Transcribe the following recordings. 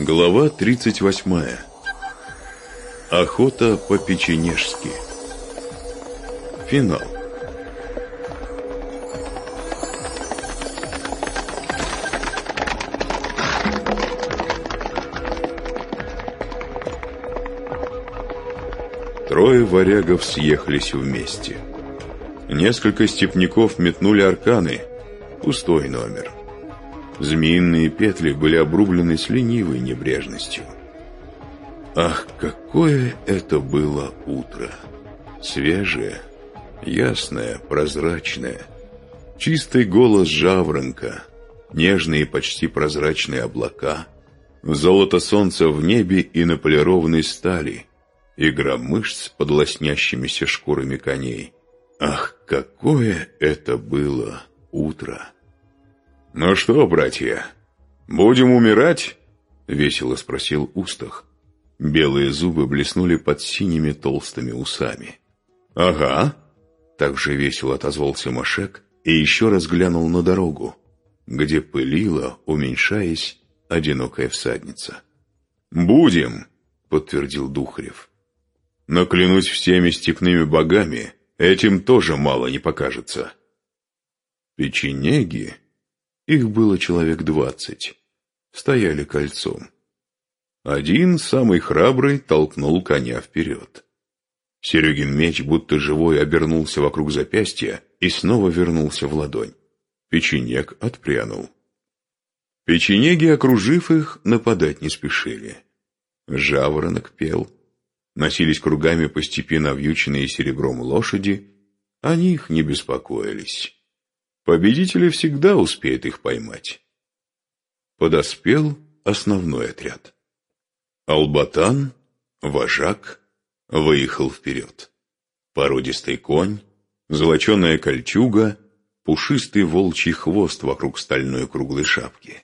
Глава 38. Охота по-печенежски. Финал. Трое варягов съехались вместе. Несколько степняков метнули арканы. Пустой номер. Змеиные петли были обрублены с ленивой небрежностью. Ах, какое это было утро! Свежее, ясное, прозрачное. Чистый голос жаворонка, нежные почти прозрачные облака, золото солнца в небе и на полированной стали, игра мышц под лоснящимися шкурами коней. Ах, какое это было утро! «Ну что, братья, будем умирать?» — весело спросил Устах. Белые зубы блеснули под синими толстыми усами. «Ага», — также весело отозвался Машек и еще раз глянул на дорогу, где пылила, уменьшаясь, одинокая всадница. «Будем», — подтвердил Духарев. «Но клянусь всеми степными богами, этим тоже мало не покажется». Печенеги, их было человек двадцать, стояли кольцом. Один, самый храбрый, толкнул коня вперед. Серегин меч, будто живой, обернулся вокруг запястья и снова вернулся в ладонь. Печенег отпрянул. Печенеги, окружив их, нападать не спешили. Жаворонок пел. Носились кругами по степи навьюченные серебром лошади, о них не беспокоились. Победители всегда успеют их поймать. Подоспел основной отряд. Албатан, вожак, выехал вперед. Породистый конь, золоченая кольчуга, пушистый волчий хвост вокруг стальной круглой шапки.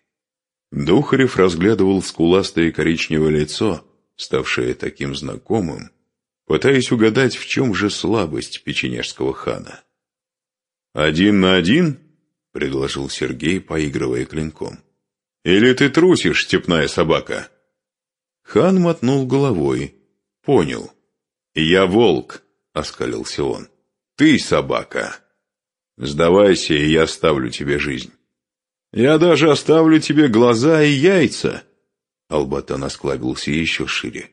Духарев разглядывал скуластое коричневое лицо, ставшее таким знакомым, пытаясь угадать, в чем же слабость печенежского хана. «Один на один?» — предложил Сергей, поигрывая клинком. «Или ты трусишь, степная собака?» Хан мотнул головой. Понял. «Я волк», — оскалился он. «Ты собака. Сдавайся, и я оставлю тебе жизнь». «Я даже оставлю тебе глаза и яйца», — Албатан осклабился еще шире.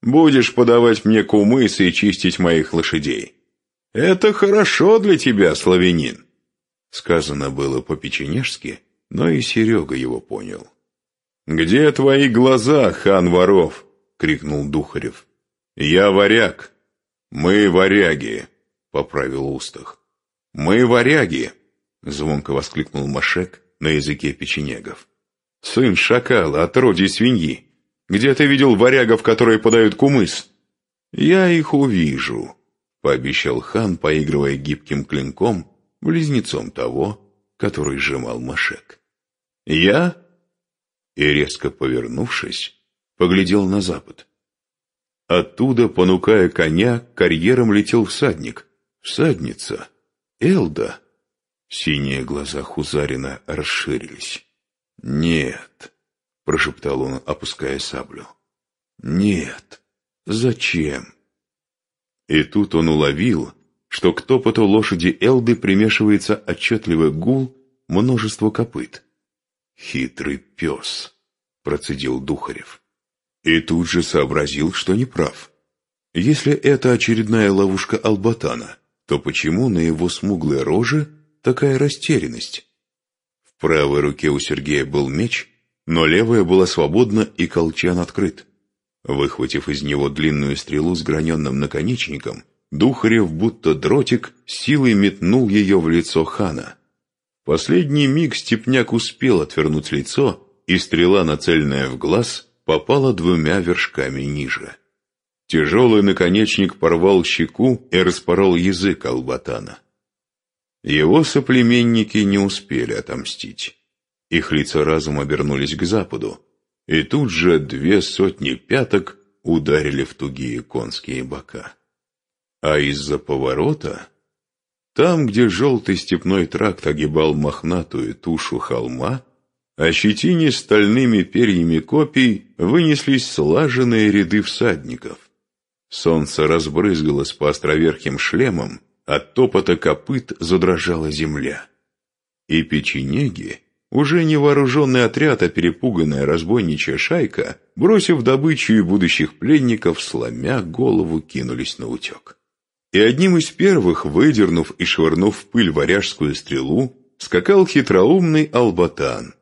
«Будешь подавать мне кумыс и чистить моих лошадей. Это хорошо для тебя, славянин». Сказано было по-печенежски, но и Серега его понял. «Где твои глаза, хан воров?» — крикнул Духарев. «Я варяг. Мы варяги», — поправил Устах. «Мы варяги», — звонко воскликнул Машек на языке печенегов. «Сын шакала, отродье свиньи. Где ты видел варягов, которые подают кумыс?» «Я их увижу», — пообещал хан, поигрывая гибким клинком, близнецом того, который сжимал Машек. «Я и, резко повернувшись, поглядел на запад. Оттуда, понукая коня, карьером летел всадник. Всадница. Элда. Синие глаза Хузарина расширились. «Нет», — прошептал он, опуская саблю. «Нет. Зачем?» И тут он уловил, что к топоту лошади Элды примешивается отчетливый гул множества копыт. «Хитрый пес», — процедил Духарев. И тут же сообразил, что не прав. Если это очередная ловушка Албатана, то почему на его смуглой роже такая растерянность? В правой руке у Сергея был меч, но левая была свободна и колчан открыт. Выхватив из него длинную стрелу с граненным наконечником, Духарев, будто дротик, силой метнул ее в лицо хана. Последний миг степняк успел отвернуть лицо, и стрела, нацеленная в глаз, попала двумя вершками ниже. Тяжелый наконечник порвал щеку и распорол язык Албатана. Его соплеменники не успели отомстить. Их лица разом обернулись к западу, и тут же две сотни пяток ударили в тугие конские бока. А из-за поворота там, где желтый степной тракт огибал мохнатую тушу холма, ощетине стальными перьями копий вынеслись слаженные ряды всадников. Солнце разбрызгалось по островерхим шлемам, от топота копыт задрожала земля. И печенеги, уже не вооруженный отряд, а перепуганная разбойничья шайка, бросив добычу и будущих пленников, сломя голову, кинулись на утек. И одним из первых, выдернув и швырнув в пыль варяжскую стрелу, скакал хитроумный Албатан,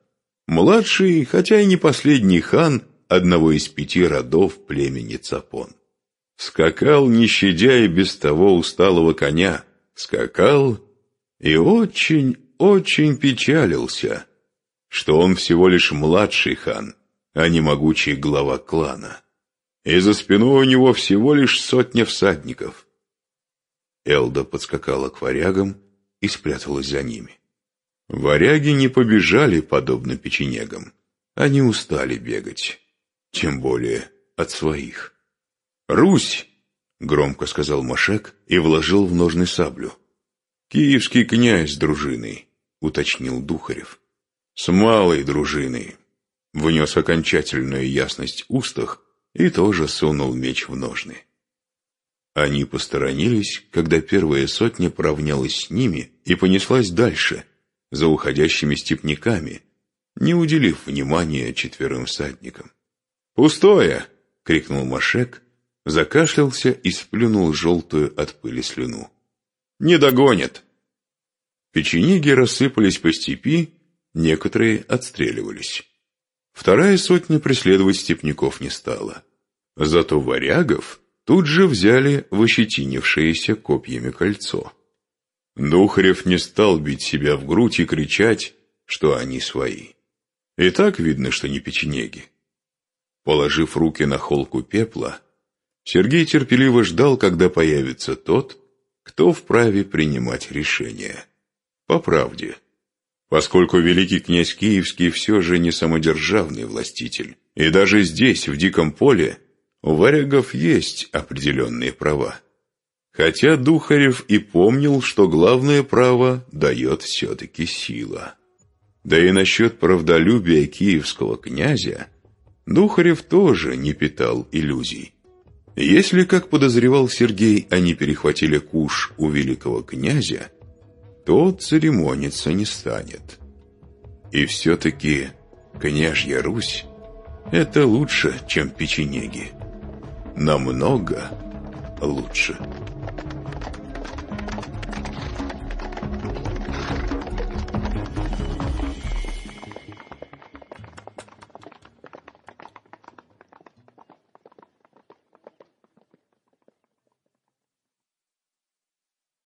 младший, хотя и не последний хан одного из пяти родов племени Цапон. Скакал, не щадя и без того усталого коня, скакал и очень-очень печалился, что он всего лишь младший хан, а не могучий глава клана. И за спиной у него всего лишь сотня всадников. Элда подскакала к варягам и спряталась за ними. Варяги не побежали, подобно печенегам. Они устали бегать, тем более от своих. «Русь!» — громко сказал Машек и вложил в ножны саблю. «Киевский князь с дружиной», — уточнил Духарев. «С малой дружиной». Внес окончательную ясность устах и тоже сунул меч в ножны. Они посторонились, когда первая сотня поравнялась с ними и понеслась дальше, за уходящими степняками, не уделив внимания четверым всадникам. «Пустое!» — крикнул Машек, закашлялся и сплюнул желтую от пыли слюну. «Не догонят!» Печенеги рассыпались по степи, некоторые отстреливались. Вторая сотня преследовать степняков не стала. Зато варягов тут же взяли в ощетинившееся копьями кольцо. Духарев не стал бить себя в грудь и кричать, что они свои. И так видно, что не печенеги. Положив руки на холку пепла, Сергей терпеливо ждал, когда появится тот, кто вправе принимать решения. По правде. Поскольку великий князь Киевский все же не самодержавный властитель, и даже здесь, в диком поле, у варягов есть определенные права. Хотя Духарев и помнил, что главное право дает все-таки сила. Да и насчет правдолюбия киевского князя Духарев тоже не питал иллюзий. Если, как подозревал Сергей, они перехватили куш у великого князя, то церемониться не станет. И все-таки княжья Русь — это лучше, чем печенеги. Намного лучше.